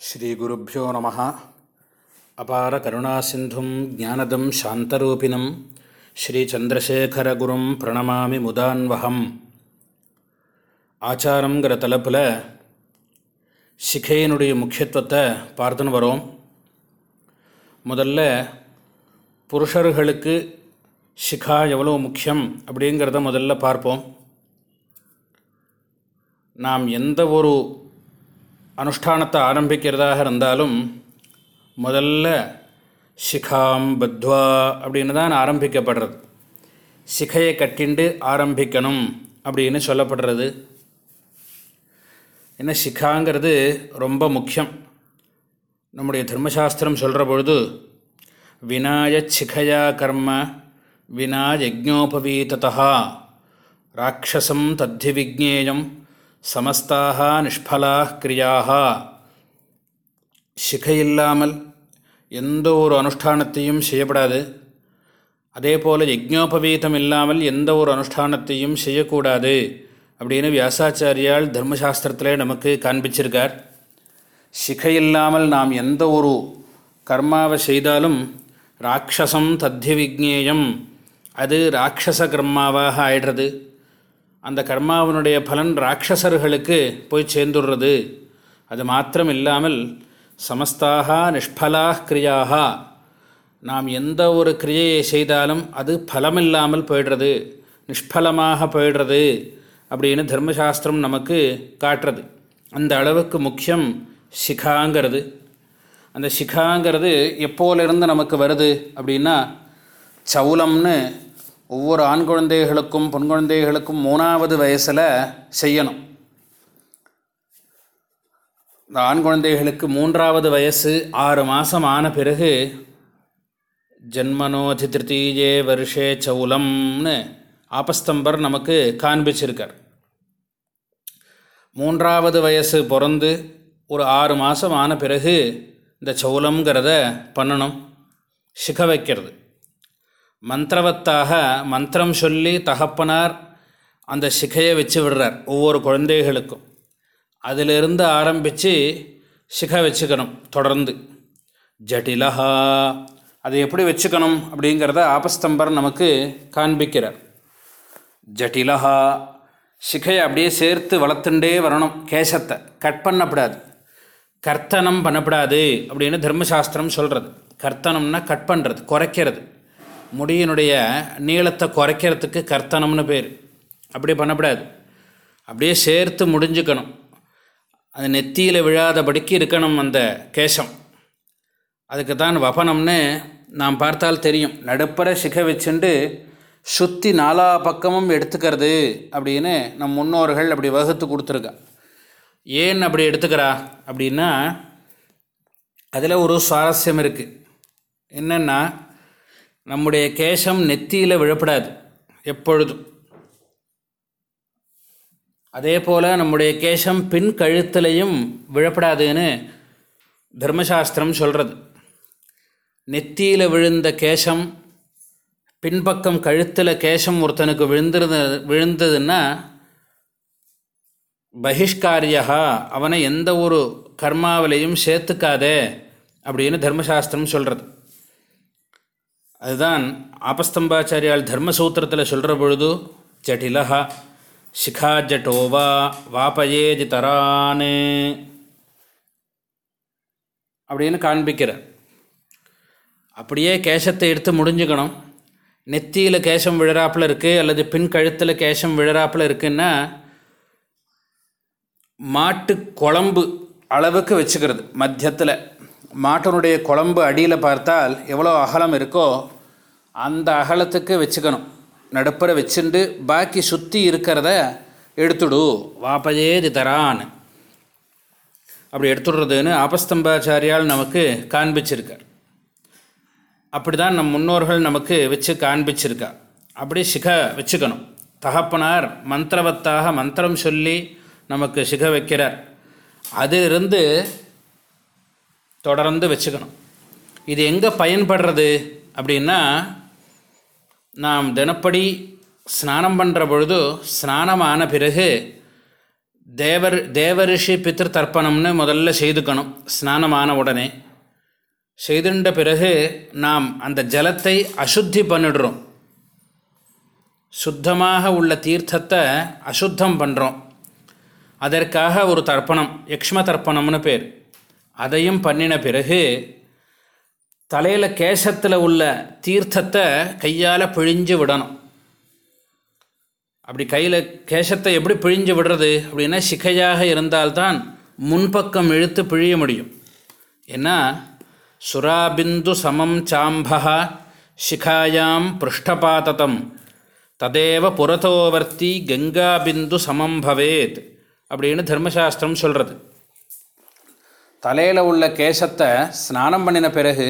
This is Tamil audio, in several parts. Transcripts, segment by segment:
ஸ்ரீகுருப்போ நம. அபார கருணாசிந்தும் ஜானதம் சாந்தரூபிணம். ஸ்ரீச்சந்திரசேகரகுரும் பிரணமாமி முதான்வகம் ஆச்சாரங்கிற தலைப்பில் சிகையினுடைய முக்கியத்துவத்தை பார்த்துன்னு வரோம். முதல்ல புருஷர்களுக்கு சிகா எவ்வளோ முக்கியம் அப்படிங்கிறத முதல்ல பார்ப்போம். நாம் எந்த ஒரு அனுஷ்டானத்தை ஆரம்பிக்கிறதாக இருந்தாலும் முதல்ல சிகாம் பத்வா அப்படின்னு தான் ஆரம்பிக்கப்படுறது. சிகையை கட்டிண்டு ஆரம்பிக்கணும் அப்படின்னு சொல்லப்படுறது. ஏன்னா சிகாங்கிறது ரொம்ப முக்கியம். நம்முடைய தர்மசாஸ்திரம் சொல்கிற பொழுது வினாய சிகையா கர்ம வினா யஜ்ஞோபவீதா ராட்சசம் தத்தி விஜேயம் சமஸ்தாக நிஷ்பலா கிரியாக சிகையில்லாமல் எந்த ஒரு அனுஷ்டானத்தையும் செய்யப்படாது. அதே போல் யஜ்ஞோபவீதம் இல்லாமல் எந்த ஒரு அனுஷ்டானத்தையும் செய்யக்கூடாது அப்படின்னு வியாசாச்சாரியால் தர்மசாஸ்திரத்தில் நமக்கு காண்பிச்சிருக்கார். சிகையில்லாமல் நாம் எந்த ஒரு கர்மாவை செய்தாலும் ராட்சசம் தத்தி விக்னேயம் அது ராட்சச கர்மாவாக ஆயிடுறது. அந்த கர்மாவினுடைய பலன் ராட்சசர்களுக்கு போய் சேர்ந்துடுறது. அது மாத்திரம் இல்லாமல் சமஸ்தாக நிஷ்பலாக கிரியாக நாம் எந்த ஒரு கிரியையை செய்தாலும் அது பலமில்லாமல் போயிடுறது. நிஷ்பலமாக போயிடுறது அப்படின்னு தர்மசாஸ்திரம் நமக்கு காட்டுறது. அந்த அளவுக்கு முக்கியம் சிகாங்கிறது. அந்த சிகாங்கிறது எப்போலேருந்து நமக்கு வருது அப்படின்னா சவுலம்னு ஒவ்வொரு ஆண் குழந்தைகளுக்கும் பெண் குழந்தைகளுக்கும் மூணாவது வயசில் செய்யணும். இந்த ஆண் குழந்தைகளுக்கு மூன்றாவது வயசு ஆறு மாதம் ஆன பிறகு ஜென்மனோதி திருத்தீஜே வருஷே சவுலம்னு ஆபஸ்தம்பர் நமக்கு காண்பிச்சிருக்கார். மூன்றாவது வயசு பிறந்து ஒரு ஆறு மாதம் ஆன பிறகு இந்த சௌலம்ங்கிறத பண்ணணும் சிக வைக்கிறது. மந்திரவத்தாக மந்திரம் சொல்லி தகப்பனார் அந்த சிகையை வச்சு விடுறார் ஒவ்வொரு குழந்தைகளுக்கும். அதிலிருந்து ஆரம்பித்து சிகை வச்சுக்கணும் தொடர்ந்து. ஜட்டிலஹா அதை எப்படி வச்சுக்கணும் அப்படிங்கிறத ஆபஸ்தம்பர் நமக்கு காண்பிக்கிறார். ஜட்டிலஹா சிகையை அப்படியே சேர்த்து வளர்த்துண்டே வரணும் கேசத்தை. கட் பண்ணப்படாது. கர்த்தனம் பண்ணப்படாது அப்படின்னு தர்மசாஸ்திரம் சொல்கிறது கர்த்தனம்னா கட் பண்ணுறது குறைக்கிறது. முடியினுடைய நீளத்தை குறைக்கிறதுக்கு கர்த்தனம்னு பேர். அப்படி பண்ணக்கூடாது அப்படியே சேர்த்து முடிஞ்சுக்கணும். அது நெத்தியில் விழாதபடிக்கு இருக்கணும் அந்த கேசம். அதுக்கு தான் வபனம்னு நாம் பார்த்தால் தெரியும். நடுப்பற சிகை வச்சுண்டு சுற்றி நாலா பக்கமும் எடுத்துக்கிறது அப்படின்னு நம் முன்னோர்கள் அப்படி வகுத்து கொடுத்துருக்கா. ஏன் அப்படி எடுத்துக்கிறா? அப்படின்னா அதில் ஒரு சுவாரஸ்யம் இருக்குது என்னென்னா நம்முடைய கேசம் நெத்தியில் விழப்படாது எப்பொழுதும். அதே போல் நம்முடைய கேசம் பின் கழுத்துலையும் விழப்படாதுன்னு தர்மசாஸ்திரம் சொல்கிறது நெத்தியில் விழுந்த கேசம் பின்பக்கம் கழுத்தில் கேசம் ஒருத்தனுக்கு விழுந்துருது விழுந்ததுன்னா பகிஷ்காரியா அவனை எந்த ஒரு கர்மாவிலையும் சேர்த்துக்காதே அப்படின்னு தர்மசாஸ்திரம் சொல்கிறது அதுதான் ஆபஸ்தம்பாச்சாரியால் தர்மசூத்திரத்தில் சொல்கிற பொழுது ஜட்டிலஹா சிகா ஜட்டோவா வாபயேஜி தரானு அப்படின்னு காண்பிக்கிறார் அப்படியே கேசத்தை எடுத்து முடிஞ்சுக்கணும். நெத்தியில் கேசம் விழறாப்பில் இருக்குது அல்லது பின் கழுத்தில் கேசம் விழறாப்பில் இருக்குன்னா மாட்டு குழம்பு அளவுக்கு வச்சுக்கிறது. மத்தியத்தில் மாட்டினுடைய குழம்பு அடியில் பார்த்தால் எவ்வளோ அகலம் இருக்கோ அந்த அகலத்துக்கு வச்சுக்கணும். நடுப்புற வச்சுண்டு பாக்கி சுற்றி இருக்கிறத எடுத்துடு. வாப்பஜேதி தரான் அப்படி எடுத்துடுறதுன்னு ஆபஸ்தம்பாச்சாரியால் நமக்கு காண்பிச்சிருக்கார். அப்படி தான் நம் முன்னோர்கள் நமக்கு வச்சு காண்பிச்சிருக்கா. அப்படி சிக வச்சுக்கணும். தகப்பனார் மந்திரவத்தாக மந்திரம் சொல்லி நமக்கு சிக வைக்கிறார். அதிலிருந்து தொடர்ந்து வச்சுக்கணும். இது எங்கே பயன்படுறது அப்படின்னா நாம் தினப்படி ஸ்நானம் பண்ணுற பொழுது ஸ்நானமான பிறகு தேவர் தேவரிஷி பித்திரு தர்ப்பணம்னு முதல்ல செய்துக்கணும் ஸ்நானமான உடனே. செய்துண்ட பிறகு நாம் அந்த ஜலத்தை அசுத்தி பண்ணிடுறோம். சுத்தமாக உள்ள தீர்த்தத்தை அசுத்தம் பண்ணுறோம் அதற்காக ஒரு தர்ப்பணம் யக்ஷ்ம தர்ப்பணம்னு பேர். அதையும் பண்ணின பிறகு தலையில் கேசத்தில் உள்ள தீர்த்தத்தை கையால் பிழிஞ்சு விடணும். அப்படி கையில் கேசத்தை எப்படி பிழிஞ்சு விடுறது? அப்படின்னா சிகையாக இருந்தால்தான் முன்பக்கம் இழுத்து பிழிய முடியும். ஏன்னா சுராபிந்து சமம் சாம்பா சிகாயாம் பிருஷ்டபாததம் ததேவ புறத்தோவர்த்தி கங்காபிந்து சமம் பவேத். அப்படின்னு தர்மசாஸ்திரம் சொல்கிறது தலையில் உள்ள கேசத்தை ஸ்நானம் பண்ணின பிறகு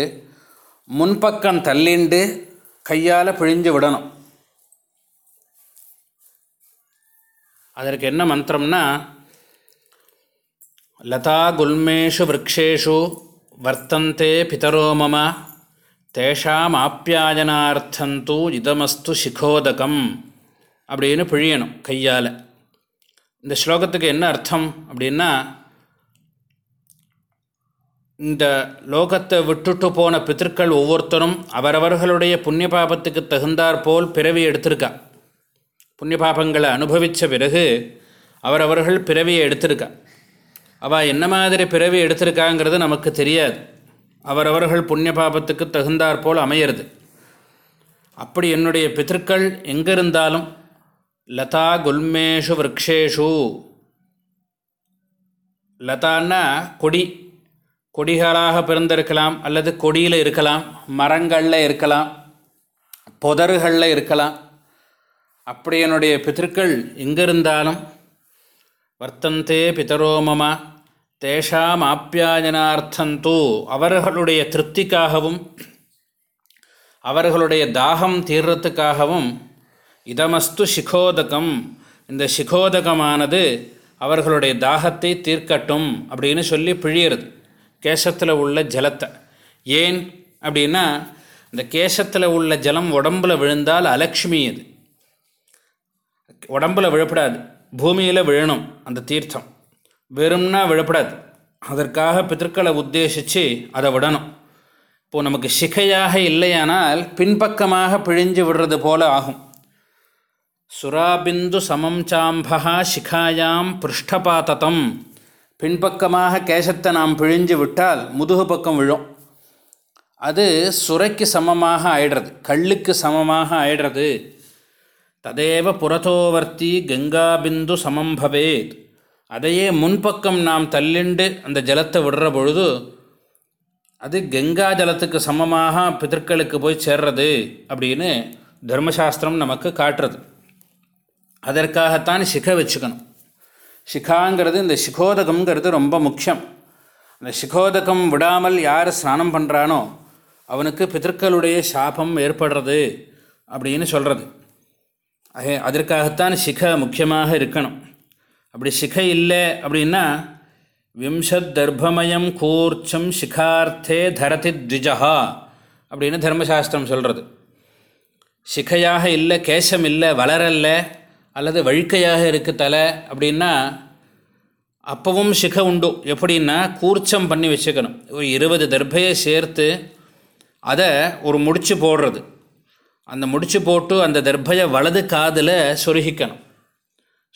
முன்பக்கம் தள்ளிண்டு கையால் பிழிஞ்சு விடணும். அதற்கு என்ன மந்திரம்னா லதா குல்மேஷு விரக்ஷேஷு வர்த்தந்தே பிதரோ மம தேஷாம் ஆப்பியாயனார்த்தந்தூ இதமஸ்து சிகோதகம் அப்படின்னு பிழியணும் கையால். இந்த ஸ்லோகத்துக்கு என்ன அர்த்தம் அப்படின்னா இந்த லோகத்தை விட்டுட்டு போன பித்திருக்கள் ஒவ்வொருத்தரும் அவரவர்களுடைய புண்ணிய பாபத்துக்கு தகுந்தாற்போல் பிறவி எடுத்திருக்கா. புண்ணிய பாபங்களை அனுபவித்த பிறகு அவரவர்கள் பிறவியை எடுத்திருக்கா. அவள் என்ன மாதிரி பிறவி எடுத்திருக்காங்கிறது நமக்கு தெரியாது. அவரவர்கள் புண்ணிய பாபத்துக்கு தகுந்தாற்போல் அமையிறது. அப்படி என்னுடைய பித்திருக்கள் எங்கே இருந்தாலும் லதா குல்மேஷு விரக்ஷேஷு. லதான்னா கொடி. கொடிகளாக பிறந்திருக்கலாம் அல்லது கொடியில் இருக்கலாம் மரங்களில் இருக்கலாம் புதறுகளில் இருக்கலாம். அப்படி என்னுடைய பித்திருக்கள் எங்கிருந்தாலும் வர்த்தந்தே பிதரோமமா தேஷாம் ஆப்பியாயனார்த்தந்தூ அவர்களுடைய திருப்திக்காகவும் அவர்களுடைய தாகம் தீர்றத்துக்காகவும் இதமஸ்து சிகோதகம். இந்த சிகோதகமானது அவர்களுடைய தாகத்தை தீர்க்கட்டும் அப்படின்னு சொல்லி பிழியறது. கேசத்தில் உள்ள ஜலத்தை. ஏன் அப்படின்னா இந்த கேசத்தில் உள்ள ஜலம் உடம்பில் விழுந்தால் அலக்ஷ்மி அது உடம்பில் விழப்படாது. பூமியில் விழணும் அந்த தீர்த்தம். வெறும்னா விழப்படாது. அதற்காக பித்தர்களை உத்தேசித்து அதை விடணும். இப்போது நமக்கு சிகையாக இல்லையானால் பின்பக்கமாக பிழிஞ்சு விடுறது போல ஆகும். சுராபிந்து சமம் சாம்பகா சிகாயாம் பிருஷ்டபாத்தம். பின்பக்கமாக கேசத்தை நாம் பிழிஞ்சு விட்டால் முதுகு பக்கம் விழும். அது சுரைக்கு சமமாக ஆயிடுறது கல்லுக்கு சமமாக ஆயிடுறது. ததேவ புறத்தோவர்த்தி கங்காபிந்து சமம் பவேத். அதையே முன்பக்கம் நாம் தள்ளிண்டு அந்த ஜலத்தை விடுற பொழுது அது கங்கா ஜலத்துக்கு சமமாக பிதற்களுக்கு போய் சேர்றது அப்படின்னு தர்மசாஸ்திரம் நமக்கு காட்டுறது. அதற்காகத்தான் சிகை வச்சுக்கணும். சிகாங்கிறது இந்த சிகோதகம்ங்கிறது ரொம்ப முக்கியம். அந்த சிகோதகம் விடாமல் யார் ஸ்நானம் பண்ணுறானோ அவனுக்கு பிதற்களுடைய சாபம் ஏற்படுறது அப்படின்னு சொல்கிறது அஹே அதற்காகத்தான் சிக முக்கியமாக இருக்கணும். அப்படி சிக இல்லை அப்படின்னா விம்சத்தர்பமயம் கூர்ச்சம் சிகார்த்தே தரதி த்விஜா அப்படின்னு தர்மசாஸ்திரம் சொல்கிறது சிகையாக இல்லை கேசம் இல்லை வளரல்ல அல்லது வழுக்கையாக இருக்கு தலை அப்படின்னா அப்பவும் சிக உண்டு. எப்படின்னா கூர்ச்சம் பண்ணி வச்சுக்கணும். ஒரு இருபது தர்பையை சேர்த்து அதை ஒரு முடிச்சு போடுறது. அந்த முடிச்சு போட்டு அந்த தர்பையை வலது காதில் சொருகிக்கணும்.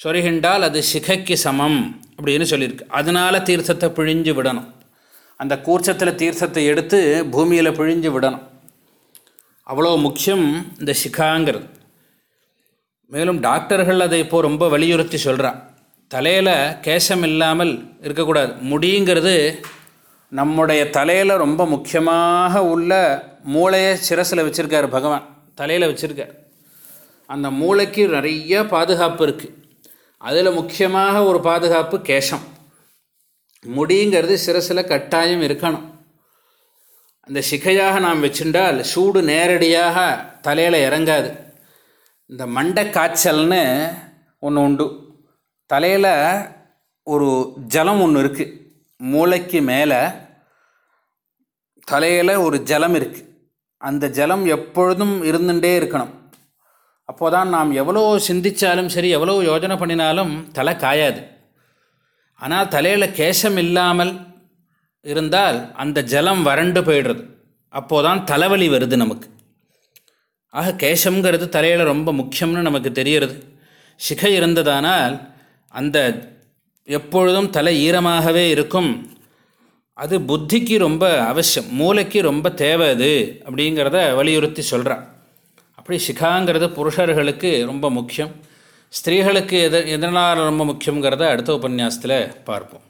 சொருகின்றால் அது சிகைக்கு சமம் அப்படின்னு சொல்லியிருக்கு. அதனால் தீர்த்தத்தை பிழிஞ்சு விடணும். அந்த கூர்ச்சத்தில் தீர்த்தத்தை எடுத்து பூமியில் பிழிஞ்சு விடணும். அவ்வளோ முக்கியம் இந்த சிகாங்கிறது. மேலும் டாக்டர்கள் அதை இப்போது ரொம்ப வலியுறுத்தி சொல்கிறா தலையில் கேசம் இல்லாமல் இருக்கக்கூடாது. முடிங்கிறது நம்முடைய தலையில் ரொம்ப முக்கியமாக உள்ள மூளையை சிரசில் வச்சுருக்கார் பகவான். தலையில் வச்சுருக்கார். அந்த மூளைக்கு நிறைய பாதுகாப்பு இருக்குது அதில் முக்கியமாக ஒரு பாதுகாப்பு கேசம். முடிங்கிறது சிரசில் கட்டாயம் இருக்கணும். அந்த சிகையாக நாம் வச்சுட்டால் சூடு நேரடியாக தலையில் இறங்காது. இந்த மண்டை காய்ச்சல்னு ஒன்று உண்டு. தலையில் ஒரு ஜலம் ஒன்று இருக்குது மூளைக்கு மேலே தலையில் ஒரு ஜலம் இருக்குது அந்த ஜலம் எப்பொழுதும் இருந்துகிட்டே இருக்கணும். அப்போ தான் நாம் எவ்வளோ சிந்தித்தாலும் சரி எவ்வளோ யோஜனை பண்ணினாலும் தலை காயாது. ஆனால் தலையில் கேசம் இல்லாமல் இருந்தால் அந்த ஜலம் வறண்டு போயிடுறது. அப்போதான் தலைவலி வருது நமக்கு. ஆக கேசம்ங்கிறது தலையில் ரொம்ப முக்கியம்னு நமக்கு தெரிகிறது. சிகை இருந்ததானால் அந்த எப்பொழுதும் தலை ஈரமாகவே இருக்கும். அது புத்திக்கு ரொம்ப அவசியம் மூளைக்கு ரொம்ப தேவை அது அப்படிங்கிறத வலியுறுத்தி சொல்கிறான் அப்படி சிகாங்கிறது புருஷர்களுக்கு ரொம்ப முக்கியம். ஸ்திரீகளுக்கு எது எதனால் ரொம்ப முக்கியங்கிறத அடுத்த உபன்யாசத்தில் பார்ப்போம்.